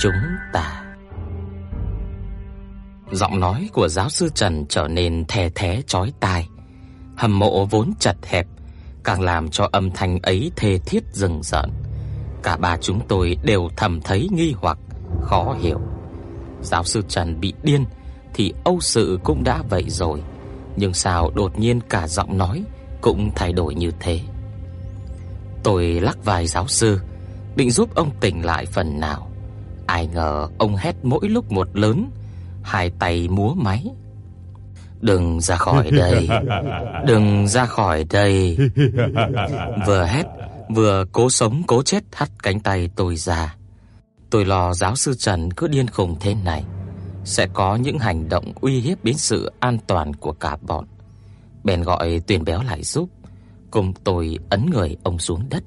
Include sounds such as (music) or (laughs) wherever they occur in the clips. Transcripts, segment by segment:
Chúng ta Giọng nói của giáo sư Trần trở nên thè thé chói tai. Hầm mộ vốn chật hẹp, càng làm cho âm thanh ấy thê thiết rừng rợn. Cả ba chúng tôi đều thầm thấy nghi hoặc, khó hiểu. Giáo sư Trần bị điên thì Âu sự cũng đã vậy rồi, nhưng sao đột nhiên cả giọng nói cũng thay đổi như thế? Tôi lắc vai giáo sư, định giúp ông tỉnh lại phần nào. Ai ngờ ông hét mỗi lúc một lớn, hai tay múa máy. Đừng ra khỏi (laughs) đây. Đừng ra khỏi đây. Vừa hét, vừa cố sống cố chết hất cánh tay tôi ra. Tôi lo giáo sư Trần cứ điên khùng thế này sẽ có những hành động uy hiếp đến sự an toàn của cả bọn. Bèn gọi Tuyền Béo lại giúp, cùng tôi ấn người ông xuống đất.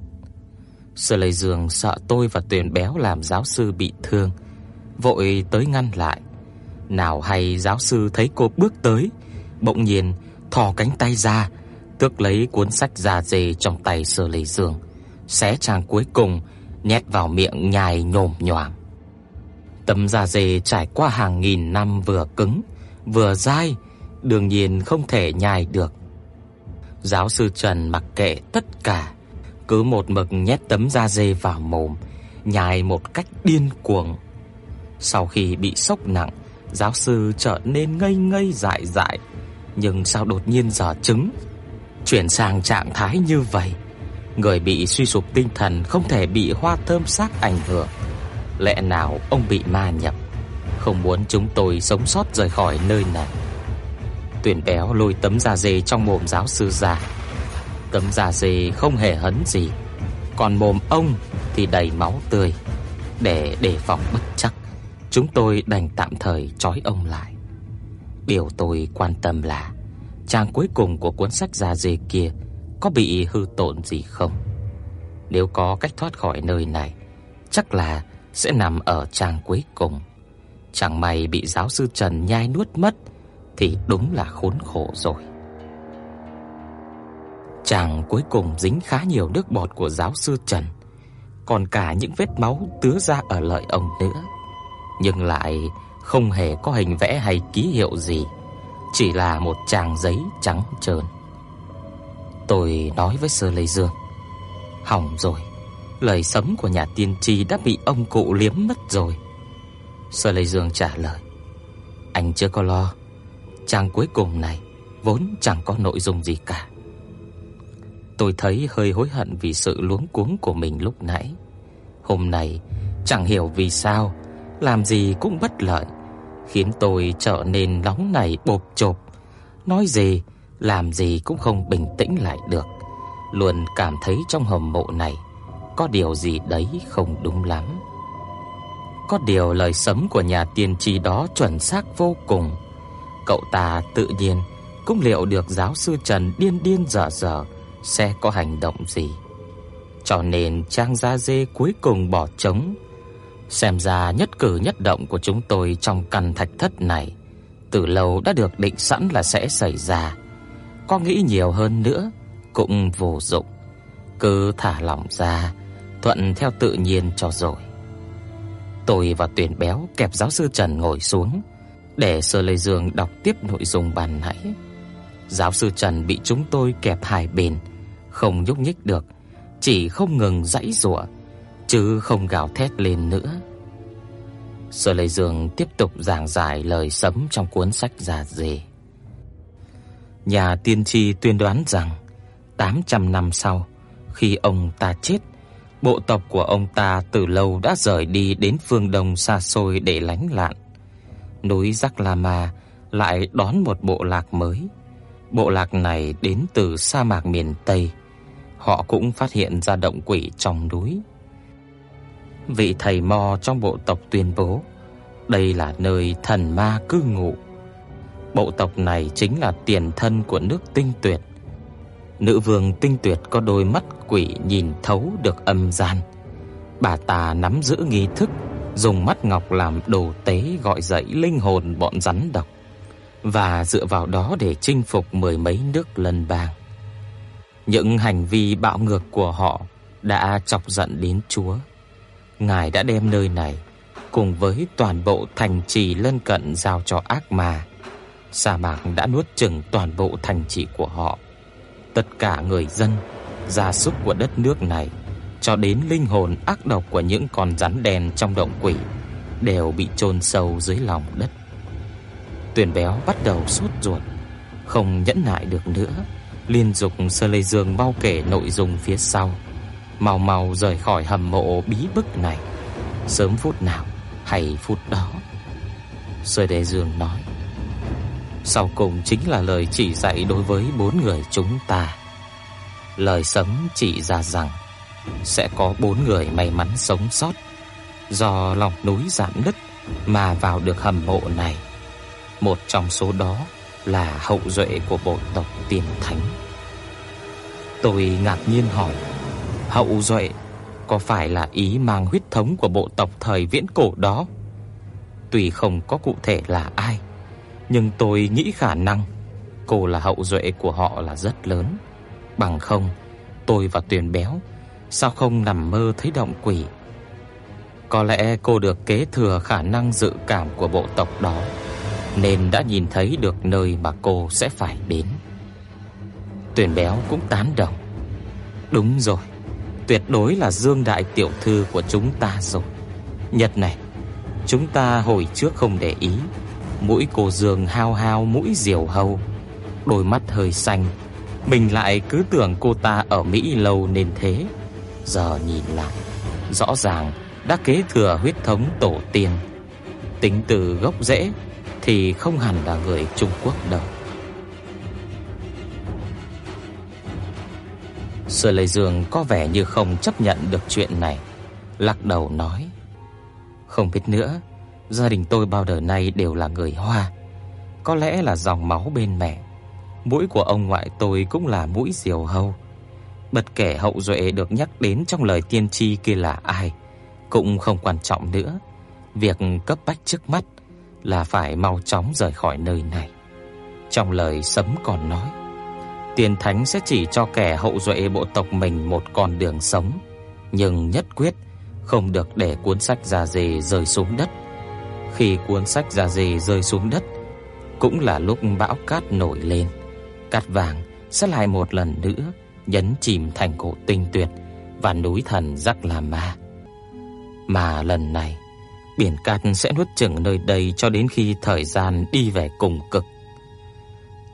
Sở Lệ Dương sợ tôi và Tuyền Béo làm giáo sư bị thương, vội tới ngăn lại. Nào hay giáo sư thấy cô bước tới, bỗng nhiên thò cánh tay ra, tước lấy cuốn sách da dê trong tay Sở Lệ Dương, xé trang cuối cùng nhét vào miệng nhai nhồm nhoàm. Tấm da dê trải qua hàng nghìn năm vừa cứng vừa dai, đương nhiên không thể nhai được. Giáo sư Trần mặc kệ tất cả, cứ một mực nhét tấm da dê vào mồm, nhai một cách điên cuồng. Sau khi bị sốc nặng, giáo sư trở nên ngây ngây dại dại, nhưng sao đột nhiên giờ chứng chuyển sang trạng thái như vậy? Người bị suy sụp tinh thần không thể bị hoa thơm sắc ảnh hưởng. Lẽ nào ông bị ma nhập, không muốn chúng tôi sống sót rời khỏi nơi này? Tuyển béo lôi tấm da dê trong mồm giáo sư ra cấm da dê không hề hấn gì, còn mồm ông thì đầy máu tươi. Để đề phòng bất chắc, chúng tôi đành tạm thời trói ông lại. Điều tôi quan tâm là trang cuối cùng của cuốn sách da dê kia có bị hư tổn gì không. Nếu có cách thoát khỏi nơi này, chắc là sẽ nằm ở trang cuối cùng. Chẳng may bị giáo sư Trần nhai nuốt mất thì đúng là khốn khổ rồi. Chàng cuối cùng dính khá nhiều nước bọt của giáo sư Trần, còn cả những vết máu tứa ra ở lợi ông nữa, nhưng lại không hề có hình vẽ hay ký hiệu gì, chỉ là một trang giấy trắng trơn. Tôi nói với Sơ Lê Dương, hỏng rồi, lời sấm của nhà tiên tri đã bị ông cụ liếm mất rồi. Sơ Lê Dương trả lời, anh chưa có lo, trang cuối cùng này vốn chẳng có nội dung gì cả. Tôi thấy hơi hối hận vì sự luống cuống của mình lúc nãy. Hôm nay chẳng hiểu vì sao làm gì cũng bất lợi, khiến tôi trở nên nóng nảy bộp chộp, nói gì làm gì cũng không bình tĩnh lại được, luôn cảm thấy trong hầm mộ này có điều gì đấy không đúng lắm. Có điều lời sấm của nhà tiên tri đó chuẩn xác vô cùng. Cậu ta tự nhiên cũng liệu được giáo sư Trần điên điên dở dở sẽ có hành động gì. Cho nên trang gia dê cuối cùng bỏ trống. Xem ra nhất cử nhất động của chúng tôi trong căn thạch thất này từ lâu đã được định sẵn là sẽ xảy ra. Có nghĩ nhiều hơn nữa cũng vô dụng. Cứ thả lỏng ra, thuận theo tự nhiên cho rồi. Tôi và Tuyển Béo kẹp giáo sư Trần ngồi xuống để Sơ Lê Dương đọc tiếp nội dung bàn nãy. Giáo sư Trần bị chúng tôi kẹp hai bên, không nhúc nhích được, chỉ không ngừng giãy giụa, chứ không gào thét lên nữa. Sở Lệ Dương tiếp tục giảng giải lời sấm trong cuốn sách già dề. Nhà tiên tri tuyên đoán rằng 800 năm sau, khi ông ta chết, bộ tộc của ông ta từ lâu đã rời đi đến phương đông xa xôi để lánh lạn. Núi Giác La Ma lại đón một bộ lạc mới. Bộ lạc này đến từ sa mạc miền Tây. Họ cũng phát hiện ra động quỷ trong núi. Vị thầy mo trong bộ tộc tuyên bố, đây là nơi thần ma cư ngụ. Bộ tộc này chính là tiền thân của nước Tinh Tuyệt. Nữ vương Tinh Tuyệt có đôi mắt quỷ nhìn thấu được âm gian. Bà ta nắm giữ nghi thức dùng mắt ngọc làm đồ tế gọi dậy linh hồn bọn rắn độc và dựa vào đó để chinh phục mười mấy nước lân bang. Những hành vi bạo ngược của họ đã chọc giận đến Chúa. Ngài đã đem nơi này cùng với toàn bộ thành trì lân cận giao cho ác ma. Sa mạc đã nuốt chửng toàn bộ thành trì của họ. Tất cả người dân, gia súc của đất nước này cho đến linh hồn ác độc của những con rắn đen trong động quỷ đều bị chôn sâu dưới lòng đất. Tuyền béo bắt đầu sốt ruột, không nhẫn nại được nữa, liên dục Sơ Lê Dương bao kể nội dung phía sau, mau mau rời khỏi hầm mộ bí bức này, sớm phút nào hay phút đó. Sơ Lê Dương nói: Sau cùng chính là lời chỉ dạy đối với bốn người chúng ta. Lời sấm chỉ ra rằng sẽ có bốn người may mắn sống sót do lòng núi giảm đất mà vào được hầm mộ này. Một trong số đó là hậu duệ của bộ tộc Tiên Thánh. Tôi ngạc nhiên hỏi, hậu duệ có phải là ý mang huyết thống của bộ tộc thời viễn cổ đó? Tuy không có cụ thể là ai, nhưng tôi nghĩ khả năng cô là hậu duệ của họ là rất lớn. Bằng không, tôi và Tuyền Béo sao không nằm mơ thấy động quỷ? Có lẽ cô được kế thừa khả năng dự cảm của bộ tộc đó, nên đã nhìn thấy được nơi mà cô sẽ phải đến. Tuyển Béo cũng tán đồng. Đúng rồi, tuyệt đối là Dương đại tiểu thư của chúng ta rồi. Nhật này, chúng ta hồi trước không để ý, mũi cô Dương hao hao mũi diều hâu, đôi mắt hơi xanh, mình lại cứ tưởng cô ta ở Mỹ lâu nên thế. Giờ nhìn lại, rõ ràng đã kế thừa huyết thống tổ tiên. Tính từ gốc rễ thì không hẳn là người Trung Quốc đâu. Sở Lệ Dương có vẻ như không chấp nhận được chuyện này, lắc đầu nói: "Không biết nữa, gia đình tôi bao đời nay đều là người Hoa, có lẽ là dòng máu bên mẹ. Mũi của ông ngoại tôi cũng là mũi diều hâu. Bất kể hậu duệ được nhắc đến trong lời tiên tri kia là ai, cũng không quan trọng nữa. Việc cấp bách trước mắt là phải mau chóng rời khỏi nơi này. Trong lời sấm còn nói, tiền Thánh sẽ chỉ cho kẻ hậu duệ bộ tộc mình một con đường sống, nhưng nhất quyết không được để cuốn sách già dề rơi xuống đất. Khi cuốn sách già dề rơi xuống đất, cũng là lúc bão cát nổi lên, cát vàng sẽ lại một lần nữa nhấn chìm thành cổ tinh tuyệt và núi thần Rắc La Ma. Mà lần này, biển cát sẽ nuốt chửng nơi đây cho đến khi thời gian đi về cùng cực.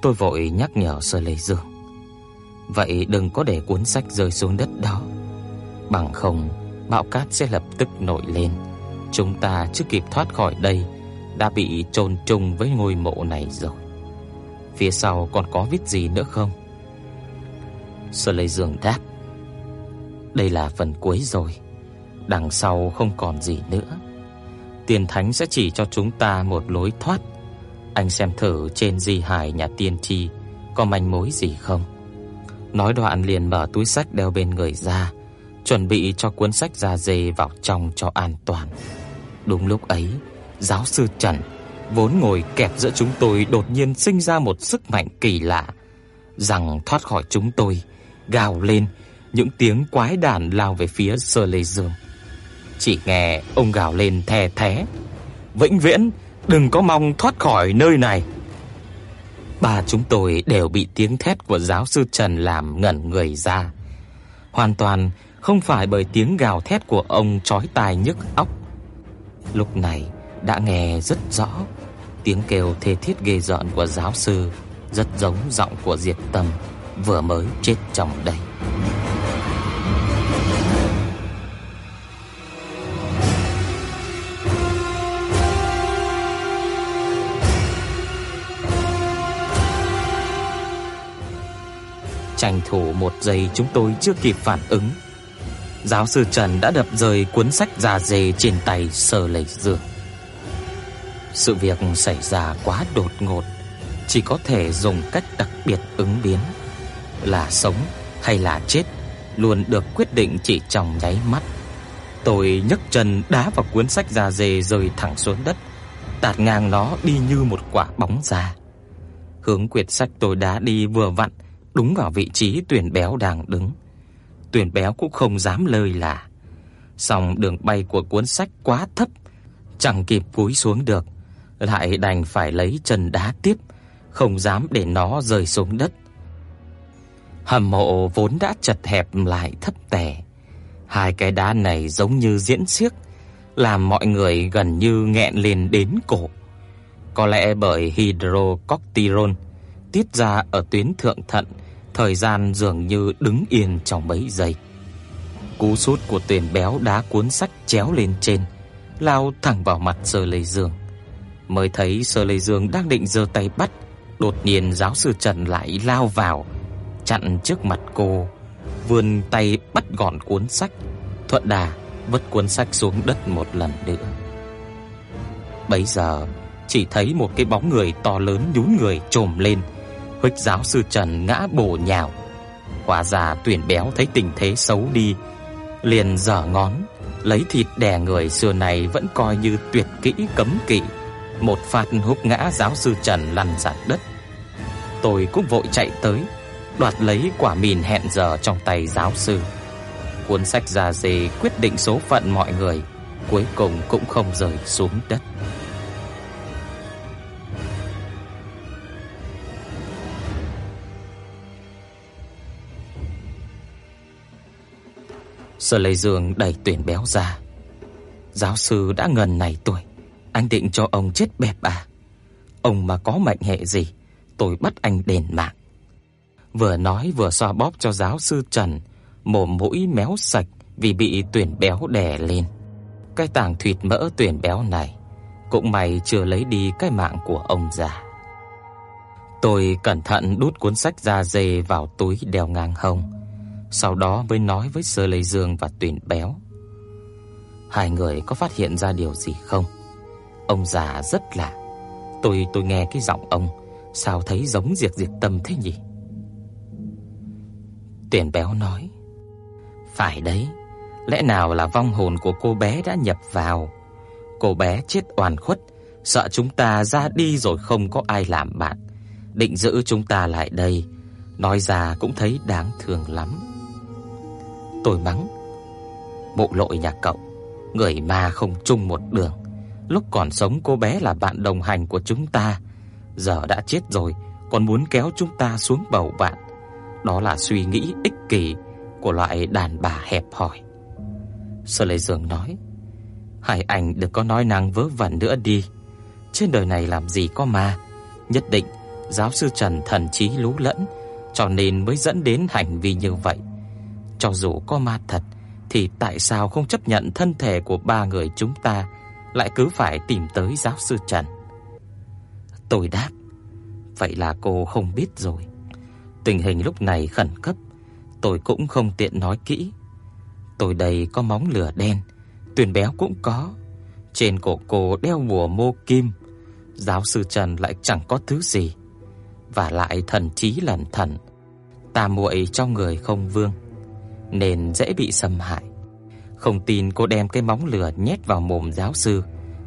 Tôi vội nhắc nhở Sơ Lê Dương. Vậy đừng có để cuốn sách rơi xuống đất đó. Bằng không, bão cát sẽ lập tức nổi lên. Chúng ta chưa kịp thoát khỏi đây đã bị chôn chung với ngôi mộ này rồi. Phía sau còn có viết gì nữa không? Sơ Lê Dương đáp. Đây là phần cuối rồi, đằng sau không còn gì nữa. Tiên Thánh sẽ chỉ cho chúng ta một lối thoát. Anh xem thử trên di hải nhà tiên tri có manh mối gì không. Nói đoạn liền mở túi sách đeo bên người ra, chuẩn bị cho cuốn sách da dê vào trong cho an toàn. Đúng lúc ấy, giáo sư Trần vốn ngồi kẹp giữa chúng tôi đột nhiên sinh ra một sức mạnh kỳ lạ, rằng thoát khỏi chúng tôi, gào lên, những tiếng quái đản lao về phía Sơ Lê Dương. Chỉ nghe ông gào lên thè thé, "Vĩnh viễn đừng có mong thoát khỏi nơi này." Ba chúng tôi đều bị tiếng thét của giáo sư Trần làm ngẩn người ra. Hoàn toàn không phải bởi tiếng gào thét của ông chói tai nhức óc. Lúc này đã nghe rất rõ tiếng kêu thê thiết ghê rợn của giáo sư, rất giống giọng của Diệt Tâm vừa mới chết trong đây. Tranh thủ một giây chúng tôi chưa kịp phản ứng. Giáo sư Trần đã đập rơi cuốn sách già dề trên tay Sở Lệ Dương. Sự việc xảy ra quá đột ngột, chỉ có thể dùng cách đặc biệt ứng biến, là sống hay là chết luôn được quyết định chỉ trong nháy mắt. Tôi nhấc chân đá vào cuốn sách già dề rơi thẳng xuống đất, tạt ngang nó đi như một quả bóng ra. Hướng quyển sách tôi đá đi vừa vặn đúng vào vị trí Tuyển Béo đang đứng. Tuyển Béo cũng không dám lơi là. Song đường bay của cuốn sách quá thấp, chẳng kịp cúi xuống được, lại đành phải lấy chân đá tiếp, không dám để nó rơi xuống đất. Hầm mộ vốn đã chật hẹp lại thấp tè. Hai cái đá này giống như diễn xiếc, làm mọi người gần như nghẹn lên đến cổ. Có lẽ bởi hydrocortisone tiết ra ở tuyến thượng thận, thời gian dường như đứng yên trong mấy giây. Cú sút của tiền béo đá cuốn sách chéo lên trên, lao thẳng vào mặt Sơ Lê Dương. Mới thấy Sơ Lê Dương đang định giơ tay bắt, đột nhiên giáo sư Trần lại lao vào, chặn trước mặt cô, vươn tay bắt gọn cuốn sách, thuận đà vứt cuốn sách xuống đất một lần nữa. Bấy giờ, chỉ thấy một cái bóng người to lớn nhún người chồm lên, huých giáo sư Trần ngã bổ nhào. Hóa ra tuyển béo thấy tình thế xấu đi, liền giở ngón, lấy thịt đè người xưa này vẫn coi như tuyệt kỹ cấm kỵ, một phát húc ngã giáo sư Trần lăn ra đất. Tôi cũng vội chạy tới, đoạt lấy quả mìn hẹn giờ trong tay giáo sư. Cuốn sách già dề quyết định số phận mọi người, cuối cùng cũng không rơi xuống đất. Sở Lệ Dương đẩy tuyển béo ra. Giáo sư đã gần này tuổi, anh định cho ông chết bẹp à? Ông mà có mệnh hệ gì, tôi bắt anh đền mạng. Vừa nói vừa xoa bóp cho giáo sư Trần, mồm mũi méo sạch vì bị tuyển béo đè lên. Cái tảng thịt mỡ tuyển béo này cũng may chưa lấy đi cái mạng của ông già. Tôi cẩn thận đút cuốn sách da dê vào túi đeo ngang hông, sau đó mới nói với Sơ Lê Dương và Tuyển Béo. Hai người có phát hiện ra điều gì không? Ông già rất lạ. Tôi tôi nghe cái giọng ông sao thấy giống Diệt Diệt Tâm thế nhỉ? Tuyển Béo nói: "Phải đấy, lẽ nào là vong hồn của cô bé đã nhập vào? Cô bé chết oan khuất, sợ chúng ta ra đi rồi không có ai làm bạn, định giữ chúng ta lại đây." Nói ra cũng thấy đáng thương lắm. Tôi mắng. Bộ lội nhà cậu, Người ma không chung một đường. Lúc còn sống, cô bé là bạn đồng hành của chúng ta. Giờ đã chết rồi, Còn muốn kéo chúng ta xuống bầu bạn. Đó là suy nghĩ ích kỷ Của loại đàn bà hẹp hòi. Sơ Lê Dương nói hải anh đừng có nói năng vớ vẩn nữa đi. Trên đời này làm gì có ma. Nhất định Giáo sư Trần thần trí lú lẫn, Cho nên mới dẫn đến hành vi như vậy cho dù có ma thật thì tại sao không chấp nhận thân thể của ba người chúng ta lại cứ phải tìm tới giáo sư Trần? Tôi đáp, vậy là cô không biết rồi. Tình hình lúc này khẩn cấp, tôi cũng không tiện nói kỹ. Tôi đây có móng lửa đen, Tuyền béo cũng có. Trên cổ cô đeo bùa mô kim, giáo sư Trần lại chẳng có thứ gì. Và lại thần trí lẩn thận tà muội trong người không vương nên dễ bị xâm hại. Không tin cô đem cái móng lửa nhét vào mồm giáo sư,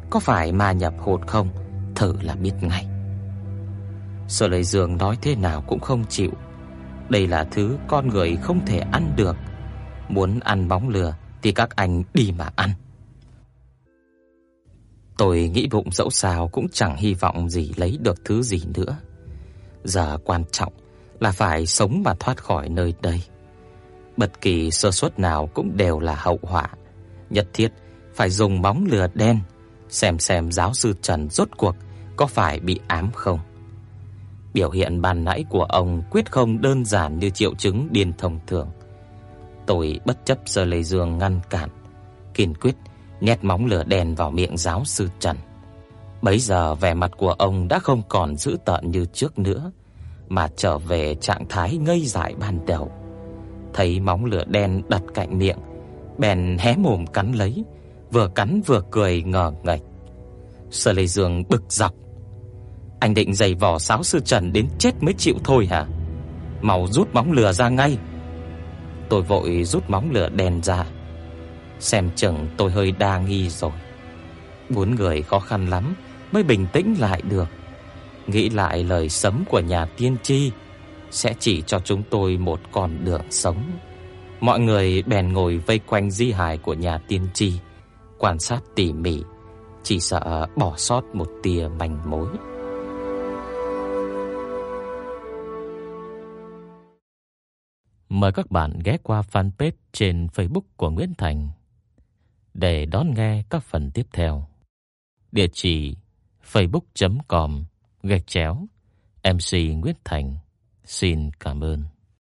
có phải ma nhập hột không? Thử là biết ngay. Sở Lệ Dương nói thế nào cũng không chịu. Đây là thứ con người không thể ăn được. Muốn ăn móng lửa thì các anh đi mà ăn. Tôi nghĩ bụng dẫu sao cũng chẳng hy vọng gì lấy được thứ gì nữa. Giờ quan trọng là phải sống mà thoát khỏi nơi đây. Bất kỳ sơ suất nào cũng đều là hậu họa. Nhất thiết phải dùng bóng lửa đen xem xem giáo sư Trần rốt cuộc có phải bị ám không. Biểu hiện ban nãy của ông quyết không đơn giản như triệu chứng điên thông thường. Tôi bất chấp Sơ Lê Dương ngăn cản, kiên quyết nhét móng lửa đèn vào miệng giáo sư Trần. Bấy giờ vẻ mặt của ông đã không còn dữ tợn như trước nữa, mà trở về trạng thái ngây dại ban đầu thấy móng lửa đen đặt cạnh miệng, bèn hé mồm cắn lấy, vừa cắn vừa cười ngờ ngạch. Sở Lệ Dương bực dọc. Anh định giày vò sáo sư Trần đến chết mới chịu thôi hả? Mau rút móng lửa ra ngay. Tôi vội rút móng lửa đèn ra. Xem chừng tôi hơi đa nghi rồi. Bốn người khó khăn lắm mới bình tĩnh lại được. Nghĩ lại lời sấm của nhà tiên tri sẽ chỉ cho chúng tôi một con đường sống. Mọi người bèn ngồi vây quanh di hài của nhà tiên tri, quan sát tỉ mỉ, chỉ sợ bỏ sót một tia manh mối. Mời các bạn ghé qua fanpage trên Facebook của Nguyễn Thành để đón nghe các phần tiếp theo. Địa chỉ facebook.com gạch chéo MC Nguyễn Thành. Xin cảm ơn.